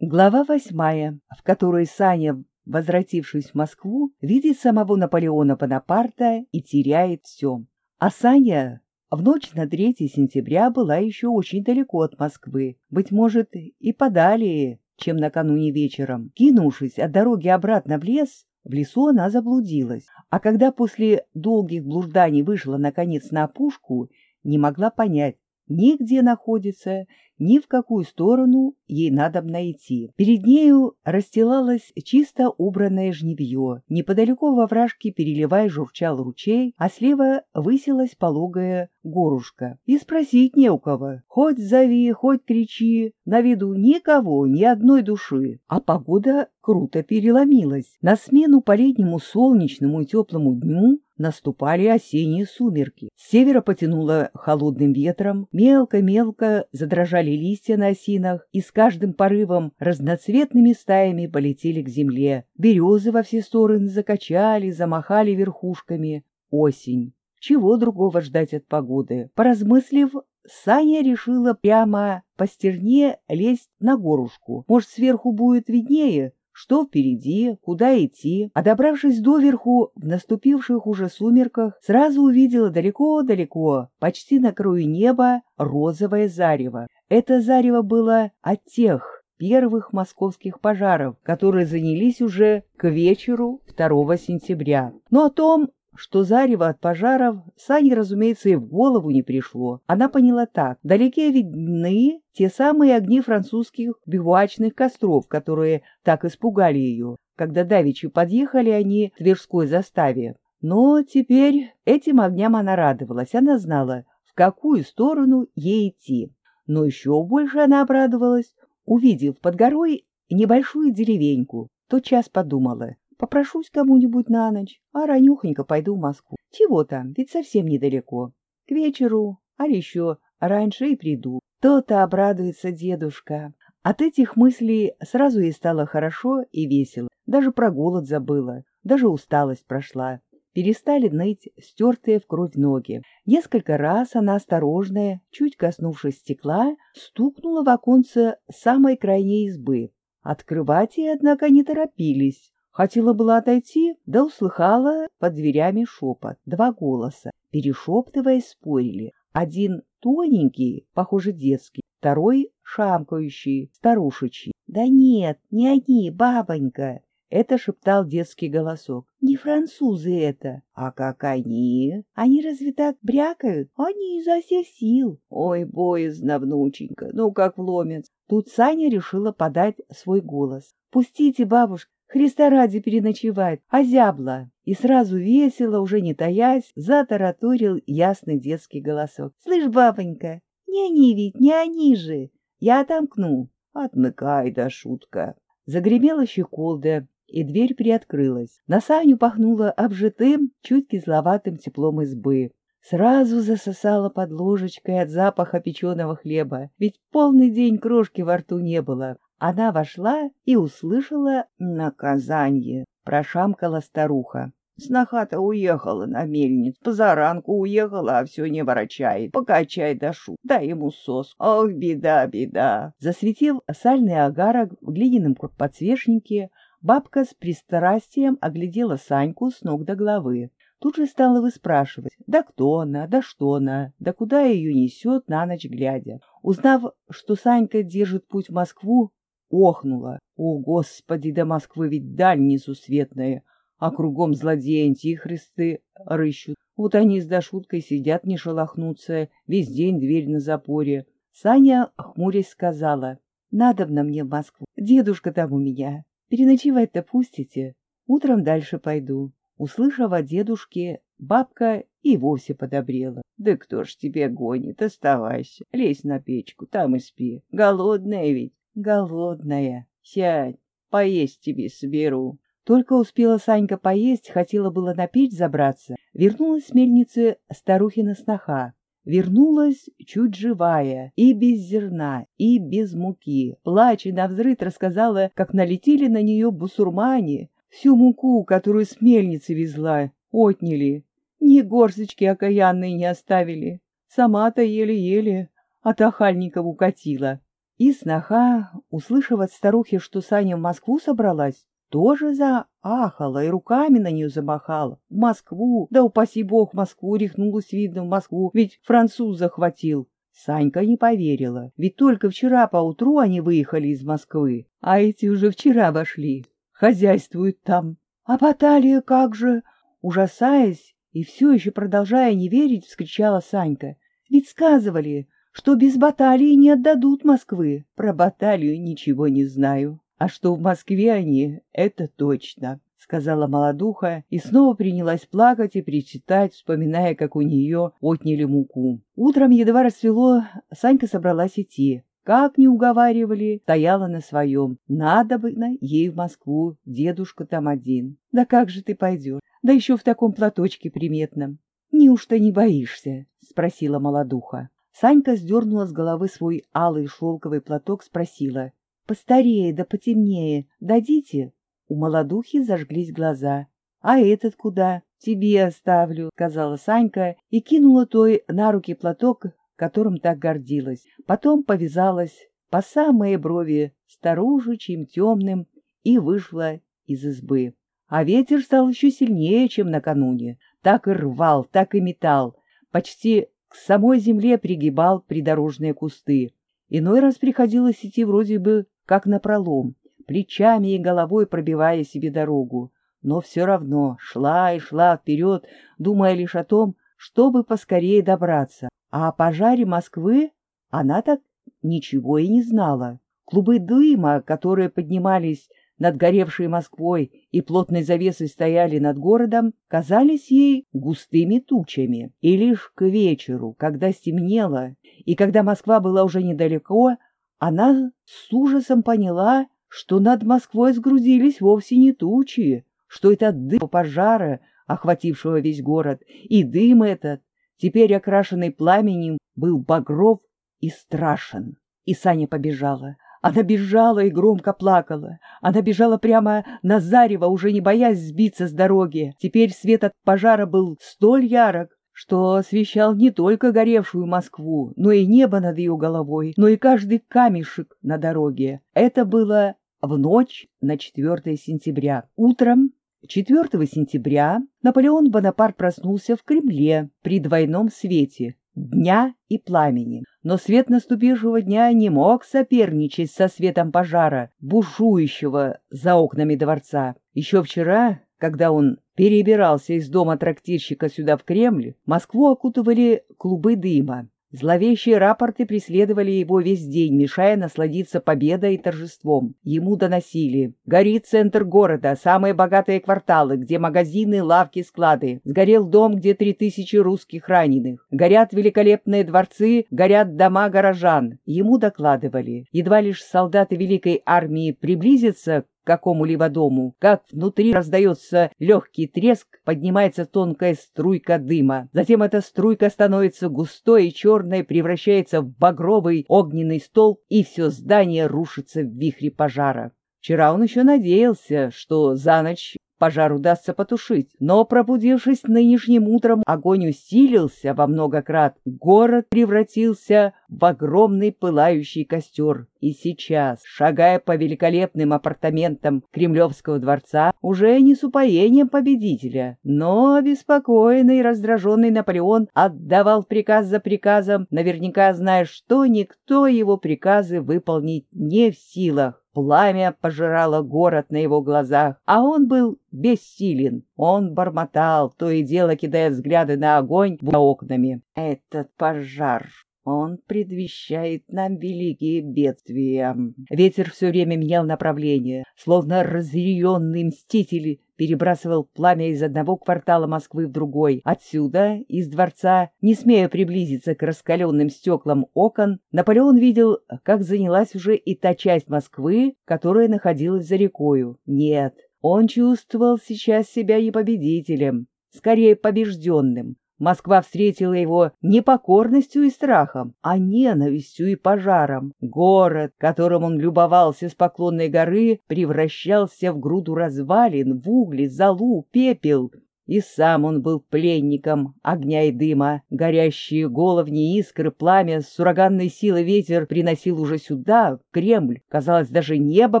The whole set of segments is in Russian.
Глава восьмая, в которой Саня, возвратившись в Москву, видит самого Наполеона Бонапарта и теряет все. А Саня в ночь на 3 сентября была еще очень далеко от Москвы, быть может, и подалее, чем накануне вечером. Кинувшись от дороги обратно в лес, в лесу она заблудилась, а когда после долгих блужданий вышла наконец на опушку, не могла понять, ни где находится, ни в какую сторону ей надо найти. Перед нею расстилалось чисто убранное жневье. Неподалеку во вражке, переливая, журчал ручей, а слева высилась пологая горушка. И спросить не у кого. Хоть зови, хоть кричи, на виду никого, ни одной души. А погода круто переломилась. На смену по-летнему солнечному и теплому дню наступали осенние сумерки. С севера потянуло холодным ветром, мелко-мелко задрожали листья на осинах, и с каждым порывом разноцветными стаями полетели к земле. Березы во все стороны закачали, замахали верхушками. Осень. Чего другого ждать от погоды? Поразмыслив, Саня решила прямо по стерне лезть на горушку. Может, сверху будет виднее, что впереди, куда идти, а добравшись доверху, в наступивших уже сумерках, сразу увидела далеко-далеко, почти на краю неба, розовое зарево. Это зарево было от тех первых московских пожаров, которые занялись уже к вечеру 2 сентября. Но о том, что зарево от пожаров Сане, разумеется, и в голову не пришло. Она поняла так. Вдалеке видны те самые огни французских бивуачных костров, которые так испугали ее, когда давичи подъехали они к Тверской заставе. Но теперь этим огням она радовалась. Она знала, в какую сторону ей идти. Но еще больше она обрадовалась, увидев под горой небольшую деревеньку. Тот час подумала, Попрошусь кому-нибудь на ночь, а ранюхонько пойду в Москву. Чего там, ведь совсем недалеко. К вечеру, а еще раньше и приду. То-то обрадуется дедушка. От этих мыслей сразу ей стало хорошо и весело. Даже про голод забыла, даже усталость прошла. Перестали ныть стертые в кровь ноги. Несколько раз она осторожная, чуть коснувшись стекла, стукнула в оконце самой крайней избы. Открывать ей, однако, не торопились. Хотела была отойти, да услыхала под дверями шепот. Два голоса, перешептываясь, спорили. Один тоненький, похоже, детский, второй шамкающий, старушечий. «Да нет, не они, бабонька!» Это шептал детский голосок. «Не французы это!» «А как они?» «Они разве так брякают?» «Они изо всех сил!» «Ой, боязно, внученька, ну как вломец!» Тут Саня решила подать свой голос. «Пустите, бабушка, Христа ради переночевать, а зябла. И сразу весело, уже не таясь, затараторил ясный детский голосок. «Слышь, бабонька, не они ведь, не они же! Я отомкну!» «Отмыкай, да шутка!» Загремела щеколда, и дверь приоткрылась. На Саню пахнуло обжитым, чуть кисловатым теплом избы. Сразу засосала под ложечкой от запаха печеного хлеба, ведь полный день крошки во рту не было. Она вошла и услышала наказание. Прошамкала старуха. Сноха-то уехала на мельниц, позаранку уехала, а все не ворочает. Покачай да шут, дай ему сос. Ох, беда, беда. Засветил сальный агарок в глиняном подсвечнике, бабка с пристрастием оглядела Саньку с ног до головы. Тут же стала выспрашивать, да кто она, да что она, да куда ее несет на ночь глядя. Узнав, что Санька держит путь в Москву, охнула. О, Господи, до Москвы ведь даль несусветная, а кругом злодеи антихристы рыщут. Вот они с Дашуткой сидят, не шелохнутся, весь день дверь на запоре. Саня, хмурясь, сказала, «Надобно мне в Москву. Дедушка там у меня. Переночевать-то пустите. Утром дальше пойду». Услышав о дедушке, бабка и вовсе подобрела. «Да кто ж тебе гонит? Оставайся. Лезь на печку, там и спи. Голодная ведь голодная. Сядь, поесть тебе соберу. Только успела Санька поесть, хотела было на печь забраться. Вернулась с мельницы старухина сноха. Вернулась чуть живая, и без зерна, и без муки. Плача на взрыд рассказала, как налетели на нее бусурмане. Всю муку, которую с мельницы везла, отняли. Ни горсточки окаянной не оставили. Сама-то еле-еле от Ахальников укатила. И сноха, услышав от старухи, что Саня в Москву собралась, тоже заахала и руками на нее замахала. В Москву, да упаси бог, Москву рехнулась, видно, в Москву, ведь француз захватил. Санька не поверила, ведь только вчера поутру они выехали из Москвы, а эти уже вчера вошли, хозяйствуют там. А Баталия как же? Ужасаясь и все еще продолжая не верить, вскричала Санька. Ведь сказывали, что без баталии не отдадут Москвы. Про баталию ничего не знаю. А что в Москве они, это точно, — сказала молодуха и снова принялась плакать и причитать, вспоминая, как у нее отняли муку. Утром едва расцвело, Санька собралась идти. Как не уговаривали, стояла на своем. Надо бы на ей в Москву, дедушка там один. Да как же ты пойдешь? Да еще в таком платочке приметном. Неужто не боишься? — спросила молодуха. Санька сдернула с головы свой алый шелковый платок, спросила. — Постарее да потемнее дадите? У молодухи зажглись глаза. — А этот куда? — Тебе оставлю, — сказала Санька и кинула той на руки платок, которым так гордилась. Потом повязалась по самые брови старушечьим темным и вышла из избы. А ветер стал еще сильнее, чем накануне. Так и рвал, так и метал. Почти к самой земле пригибал придорожные кусты. Иной раз приходилось идти вроде бы как напролом, плечами и головой пробивая себе дорогу. Но все равно шла и шла вперед, думая лишь о том, чтобы поскорее добраться. А о пожаре Москвы она так ничего и не знала. Клубы дыма, которые поднимались над горевшей Москвой и плотной завесой стояли над городом, казались ей густыми тучами. И лишь к вечеру, когда стемнело, и когда Москва была уже недалеко, она с ужасом поняла, что над Москвой сгрузились вовсе не тучи, что это дым пожара, охватившего весь город, и дым этот, теперь окрашенный пламенем, был багров и страшен. И Саня побежала. Она бежала и громко плакала. Она бежала прямо на зарево, уже не боясь сбиться с дороги. Теперь свет от пожара был столь ярок, что освещал не только горевшую Москву, но и небо над ее головой, но и каждый камешек на дороге. Это было в ночь на 4 сентября. Утром 4 сентября Наполеон Бонапарт проснулся в Кремле при двойном свете дня и пламени. Но свет наступившего дня не мог соперничать со светом пожара, бушующего за окнами дворца. Еще вчера, когда он перебирался из дома трактирщика сюда в Кремль, Москву окутывали клубы дыма. Зловещие рапорты преследовали его весь день, мешая насладиться победой и торжеством. Ему доносили. Горит центр города, самые богатые кварталы, где магазины, лавки, склады. Сгорел дом, где три тысячи русских раненых. Горят великолепные дворцы, горят дома горожан. Ему докладывали. Едва лишь солдаты Великой армии приблизятся какому-либо дому, как внутри раздается легкий треск, поднимается тонкая струйка дыма. Затем эта струйка становится густой и черной, превращается в багровый огненный столб, и все здание рушится в вихре пожара. Вчера он еще надеялся, что за ночь пожар удастся потушить. Но, пробудившись нынешним утром, огонь усилился во много крат. Город превратился в огромный пылающий костер. И сейчас, шагая по великолепным апартаментам Кремлевского дворца, уже не с упоением победителя, но обеспокоенный и раздраженный Наполеон отдавал приказ за приказом, наверняка зная, что никто его приказы выполнить не в силах. Пламя пожирало город на его глазах, а он был бессилен. Он бормотал, то и дело кидая взгляды на огонь за окнами. «Этот пожар он предвещает нам великие бедствия. Ветер все время менял направление, словно разъяренный мститель перебрасывал пламя из одного квартала Москвы в другой. Отсюда, из дворца, не смея приблизиться к раскаленным стеклам окон, Наполеон видел, как занялась уже и та часть Москвы, которая находилась за рекою. Нет, он чувствовал сейчас себя не победителем, скорее побежденным. Москва встретила его не покорностью и страхом, а ненавистью и пожаром. Город, которым он любовался с поклонной горы, превращался в груду развалин, в угли, золу, пепел. И сам он был пленником огня и дыма. Горящие головни, искры, пламя, с силой ветер приносил уже сюда, в Кремль. Казалось, даже небо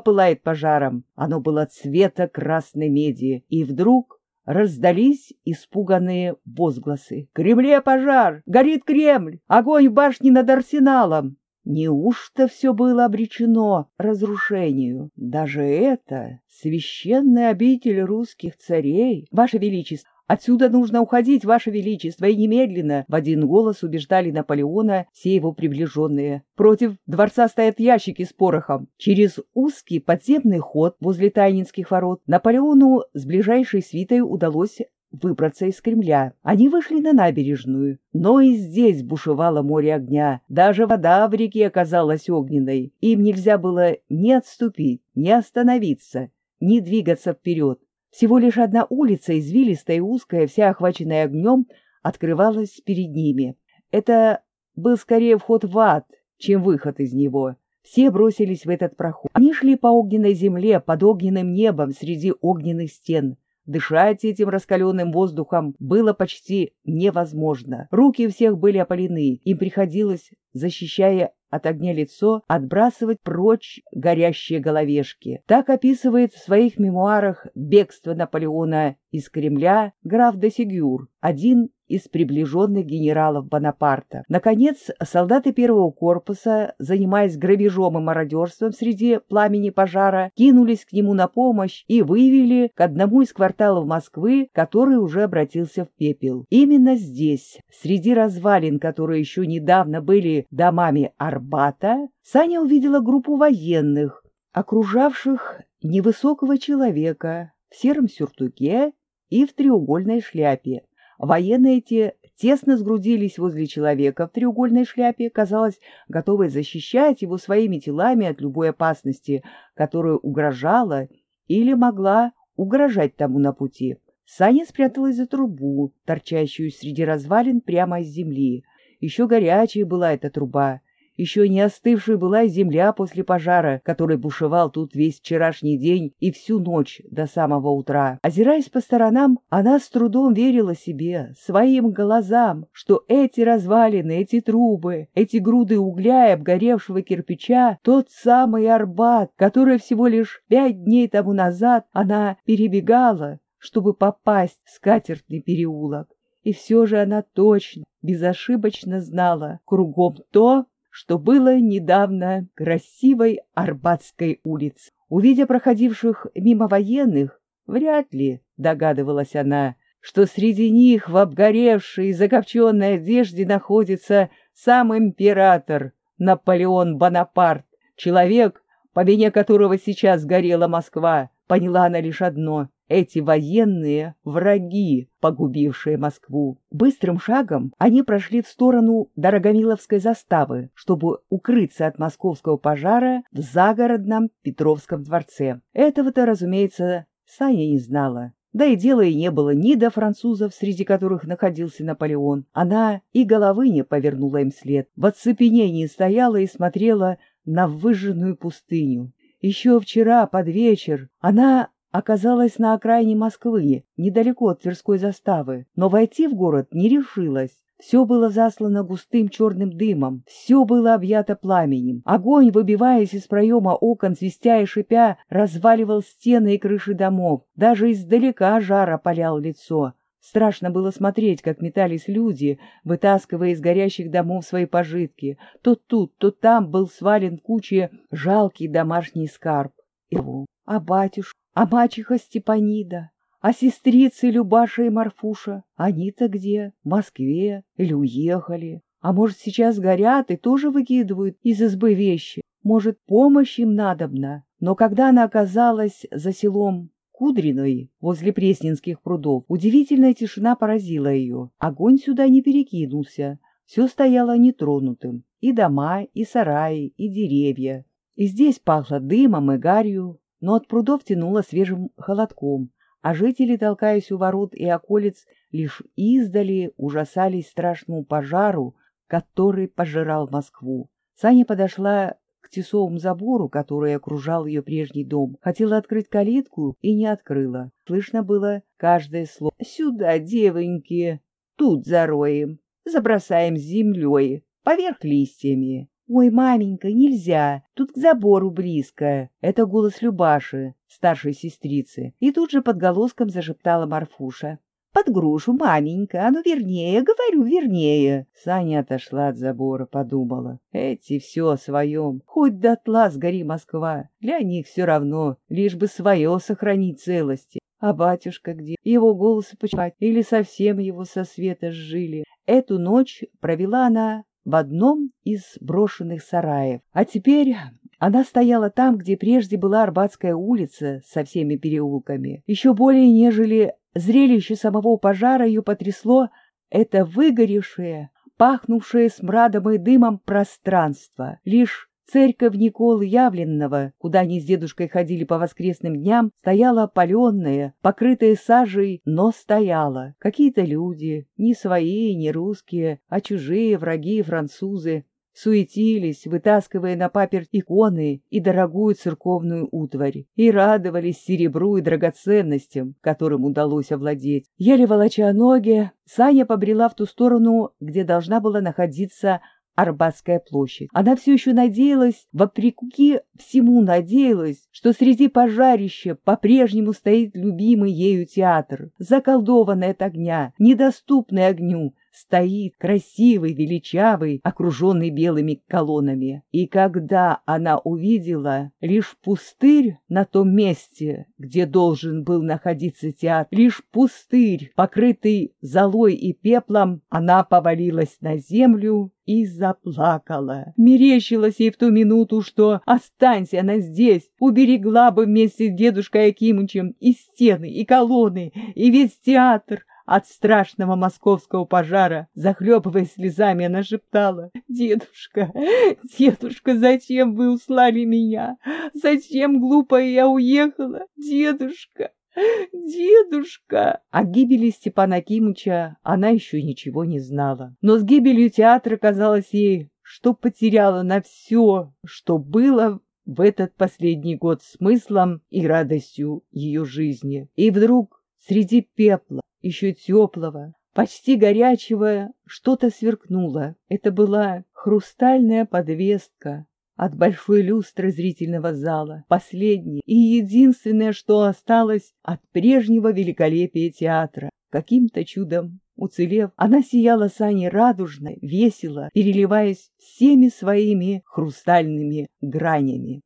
пылает пожаром. Оно было цвета красной меди. И вдруг раздались испуганные возгласы. «Кремле пожар! Горит Кремль! Огонь в башне над арсеналом!» Неужто все было обречено разрушению? Даже это священная обитель русских царей, Ваше Величество, «Отсюда нужно уходить, Ваше Величество, и немедленно!» В один голос убеждали Наполеона все его приближенные. Против дворца стоят ящики с порохом. Через узкий подземный ход возле Тайнинских ворот Наполеону с ближайшей свитой удалось выбраться из Кремля. Они вышли на набережную, но и здесь бушевало море огня. Даже вода в реке оказалась огненной. Им нельзя было ни отступить, ни остановиться, ни двигаться вперед. Всего лишь одна улица, извилистая и узкая, вся охваченная огнем, открывалась перед ними. Это был скорее вход в ад, чем выход из него. Все бросились в этот проход. Они шли по огненной земле, под огненным небом, среди огненных стен. Дышать этим раскаленным воздухом было почти невозможно. Руки всех были опалены, им приходилось, защищая от огня лицо, отбрасывать прочь горящие головешки. Так описывает в своих мемуарах бегство Наполеона из Кремля граф де Сигюр, один из приближенных генералов Бонапарта. Наконец, солдаты первого корпуса, занимаясь грабежом и мародерством среди пламени пожара, кинулись к нему на помощь и вывели к одному из кварталов Москвы, который уже обратился в пепел. Именно здесь, среди развалин, которые еще недавно были домами Арбата, Саня увидела группу военных, окружавших невысокого человека в сером сюртуке и в треугольной шляпе. Военные эти тесно сгрудились возле человека в треугольной шляпе, казалось, готовые защищать его своими телами от любой опасности, которая угрожала или могла угрожать тому на пути. Саня спряталась за трубу, торчащую среди развалин прямо из земли. Еще горячая была эта труба, еще не остывшей была земля после пожара, который бушевал тут весь вчерашний день и всю ночь до самого утра. Озираясь по сторонам, она с трудом верила себе, своим глазам, что эти развалины, эти трубы, эти груды угля и обгоревшего кирпича — тот самый Арбат, который всего лишь пять дней тому назад она перебегала, чтобы попасть в скатертный переулок. И все же она точно, безошибочно знала кругом то, что было недавно красивой Арбатской улиц. Увидя проходивших мимо военных, вряд ли, догадывалась она, что среди них в обгоревшей и закопченной одежде находится сам император Наполеон Бонапарт, человек, по вине которого сейчас горела Москва, поняла она лишь одно эти военные — враги, погубившие Москву. Быстрым шагом они прошли в сторону Дорогомиловской заставы, чтобы укрыться от московского пожара в загородном Петровском дворце. Этого-то, разумеется, Саня не знала. Да и дела и не было ни до французов, среди которых находился Наполеон. Она и головы не повернула им след. В оцепенении стояла и смотрела на выжженную пустыню. Еще вчера, под вечер, она оказалась на окраине Москвы, недалеко от Тверской заставы, но войти в город не решилась. Все было заслано густым черным дымом, все было объято пламенем. Огонь, выбиваясь из проема окон, свистя и шипя, разваливал стены и крыши домов. Даже издалека жар опалял лицо. Страшно было смотреть, как метались люди, вытаскивая из горящих домов свои пожитки. То тут, то там был свален куче жалкий домашний скарб. Его, а батюшка, а мачеха Степанида, а сестрицы Любаша и Марфуша, они-то где? В Москве? Или уехали? А может, сейчас горят и тоже выкидывают из избы вещи? Может, помощь им надобна? Но когда она оказалась за селом Кудриной, возле Пресненских прудов, удивительная тишина поразила ее. Огонь сюда не перекинулся, все стояло нетронутым. И дома, и сараи, и деревья. И здесь пахло дымом и гарью, но от прудов тянуло свежим холодком, а жители, толкаясь у ворот и околиц, лишь издали ужасались страшному пожару, который пожирал Москву. Саня подошла к тесовому забору, который окружал ее прежний дом. Хотела открыть калитку и не открыла. Слышно было каждое слово. «Сюда, девоньки! Тут зароем, забросаем землей, поверх листьями». «Ой, маменька, нельзя, тут к забору близко». Это голос Любаши, старшей сестрицы. И тут же под голоском зашептала Марфуша под грушу, маменька, а ну вернее, говорю, вернее. Саня отошла от забора, подумала. Эти все о своем, хоть дотла сгори Москва, для них все равно, лишь бы свое сохранить целости. А батюшка где? Его голосы почему? Или совсем его со света сжили? Эту ночь провела она в одном из брошенных сараев. А теперь она стояла там, где прежде была Арбатская улица со всеми переулками, еще более нежели Зрелище самого пожара ее потрясло это выгоревшее, пахнувшее смрадом и дымом пространство. Лишь церковь Николы Явленного, куда они с дедушкой ходили по воскресным дням, стояла опаленная, покрытая сажей, но стояла. Какие-то люди, не свои, не русские, а чужие, враги, французы, суетились, вытаскивая на паперть иконы и дорогую церковную утварь, и радовались серебру и драгоценностям, которым удалось овладеть. Еле волоча ноги, Саня побрела в ту сторону, где должна была находиться Арбатская площадь. Она все еще надеялась, вопреки всему надеялась, что среди пожарища по-прежнему стоит любимый ею театр, заколдованный от огня, недоступный огню, стоит красивый, величавый, окруженный белыми колоннами. И когда она увидела лишь пустырь на том месте, где должен был находиться театр, лишь пустырь, покрытый золой и пеплом, она повалилась на землю и заплакала. Мерещилось ей в ту минуту, что останься она здесь, уберегла бы вместе с дедушкой Акимычем и стены, и колонны, и весь театр, от страшного московского пожара, захлебываясь слезами, она шептала, «Дедушка, дедушка, зачем вы услали меня? Зачем, глупая, я уехала? Дедушка!» «Дедушка!» О гибели Степана Кимыча она еще ничего не знала. Но с гибелью театра казалось ей, что потеряла на все, что было в этот последний год смыслом и радостью ее жизни. И вдруг среди пепла, еще теплого, почти горячего, что-то сверкнуло. Это была хрустальная подвеска от большой люстры зрительного зала, последнее и единственное, что осталось от прежнего великолепия театра. Каким-то чудом уцелев, она сияла Сане радужно, весело, переливаясь всеми своими хрустальными гранями.